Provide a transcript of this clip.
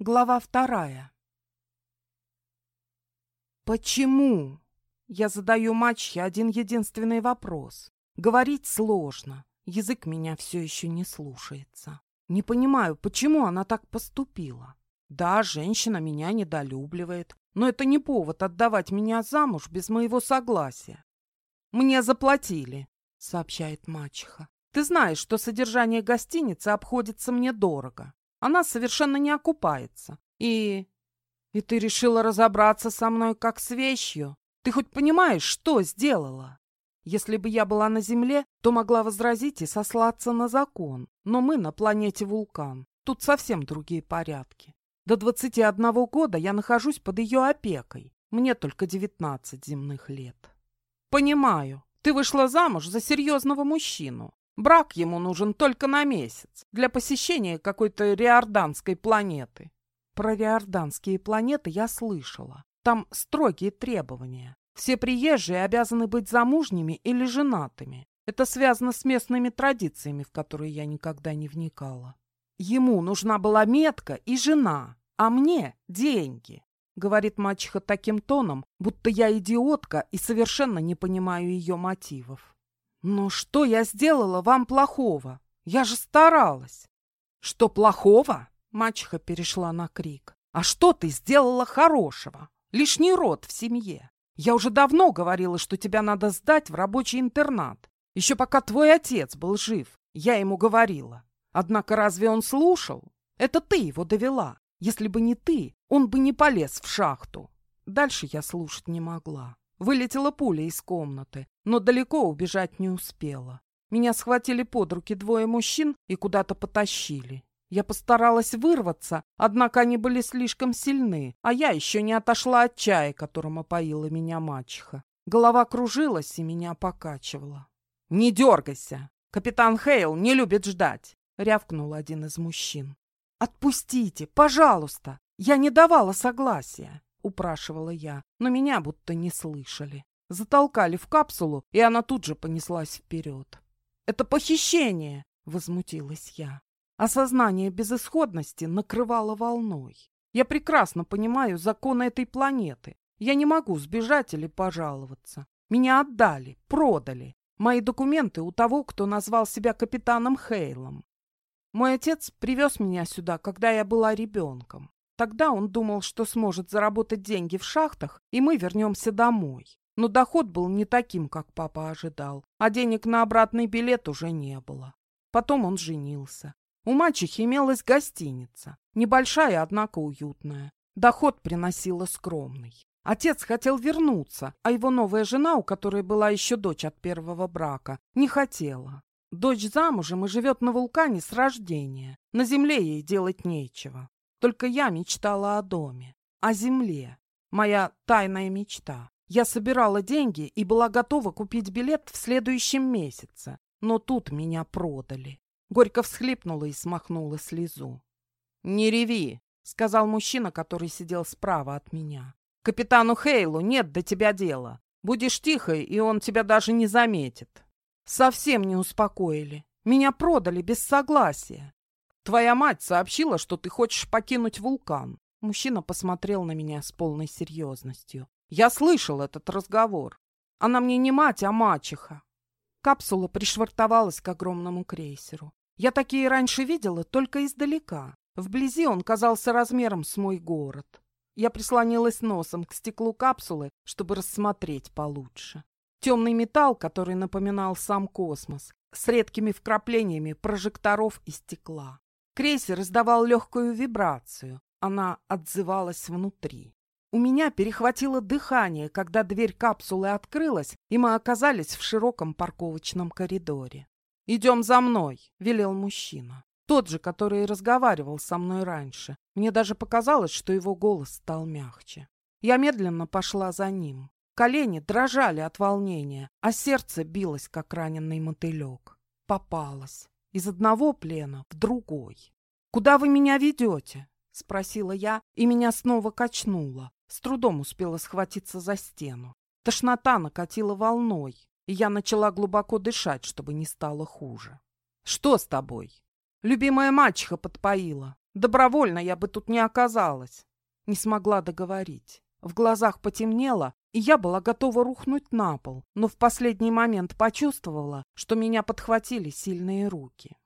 Глава вторая. Почему? Я задаю мачехе один единственный вопрос. Говорить сложно. Язык меня все еще не слушается. Не понимаю, почему она так поступила. Да, женщина меня недолюбливает, но это не повод отдавать меня замуж без моего согласия. Мне заплатили, сообщает мачеха. Ты знаешь, что содержание гостиницы обходится мне дорого. Она совершенно не окупается. И... И ты решила разобраться со мной как с вещью? Ты хоть понимаешь, что сделала? Если бы я была на Земле, то могла возразить и сослаться на закон. Но мы на планете Вулкан. Тут совсем другие порядки. До 21 года я нахожусь под ее опекой. Мне только 19 земных лет. Понимаю. Ты вышла замуж за серьезного мужчину. Брак ему нужен только на месяц, для посещения какой-то риорданской планеты. Про риорданские планеты я слышала. Там строгие требования. Все приезжие обязаны быть замужними или женатыми. Это связано с местными традициями, в которые я никогда не вникала. Ему нужна была метка и жена, а мне — деньги. Говорит мачеха таким тоном, будто я идиотка и совершенно не понимаю ее мотивов. «Ну что я сделала вам плохого? Я же старалась!» «Что плохого?» — мачеха перешла на крик. «А что ты сделала хорошего? Лишний род в семье. Я уже давно говорила, что тебя надо сдать в рабочий интернат. Еще пока твой отец был жив, я ему говорила. Однако разве он слушал? Это ты его довела. Если бы не ты, он бы не полез в шахту». Дальше я слушать не могла. Вылетела пуля из комнаты, но далеко убежать не успела. Меня схватили под руки двое мужчин и куда-то потащили. Я постаралась вырваться, однако они были слишком сильны, а я еще не отошла от чая, которым опоила меня мачеха. Голова кружилась и меня покачивала. «Не дергайся! Капитан Хейл не любит ждать!» — рявкнул один из мужчин. «Отпустите, пожалуйста! Я не давала согласия!» — упрашивала я, но меня будто не слышали. Затолкали в капсулу, и она тут же понеслась вперед. «Это похищение!» — возмутилась я. Осознание безысходности накрывало волной. Я прекрасно понимаю законы этой планеты. Я не могу сбежать или пожаловаться. Меня отдали, продали. Мои документы у того, кто назвал себя капитаном Хейлом. Мой отец привез меня сюда, когда я была ребенком. Тогда он думал, что сможет заработать деньги в шахтах, и мы вернемся домой. Но доход был не таким, как папа ожидал, а денег на обратный билет уже не было. Потом он женился. У мачехи имелась гостиница. Небольшая, однако уютная. Доход приносила скромный. Отец хотел вернуться, а его новая жена, у которой была еще дочь от первого брака, не хотела. Дочь замужем и живет на вулкане с рождения. На земле ей делать нечего. Только я мечтала о доме, о земле. Моя тайная мечта. Я собирала деньги и была готова купить билет в следующем месяце. Но тут меня продали. Горько всхлипнула и смахнула слезу. «Не реви», — сказал мужчина, который сидел справа от меня. «Капитану Хейлу нет до тебя дела. Будешь тихой, и он тебя даже не заметит». Совсем не успокоили. Меня продали без согласия. Твоя мать сообщила, что ты хочешь покинуть вулкан. Мужчина посмотрел на меня с полной серьезностью. Я слышал этот разговор. Она мне не мать, а мачеха. Капсула пришвартовалась к огромному крейсеру. Я такие раньше видела только издалека. Вблизи он казался размером с мой город. Я прислонилась носом к стеклу капсулы, чтобы рассмотреть получше. Темный металл, который напоминал сам космос, с редкими вкраплениями прожекторов и стекла. Крейсер издавал легкую вибрацию. Она отзывалась внутри. У меня перехватило дыхание, когда дверь капсулы открылась, и мы оказались в широком парковочном коридоре. «Идем за мной», — велел мужчина. Тот же, который разговаривал со мной раньше. Мне даже показалось, что его голос стал мягче. Я медленно пошла за ним. Колени дрожали от волнения, а сердце билось, как раненый мотылек. Попалась из одного плена в другой. «Куда вы меня ведете?» — спросила я, и меня снова качнуло. С трудом успела схватиться за стену. Тошнота накатила волной, и я начала глубоко дышать, чтобы не стало хуже. «Что с тобой?» «Любимая мачеха подпоила. Добровольно я бы тут не оказалась. Не смогла договорить. В глазах потемнело, и я была готова рухнуть на пол, но в последний момент почувствовала, что меня подхватили сильные руки.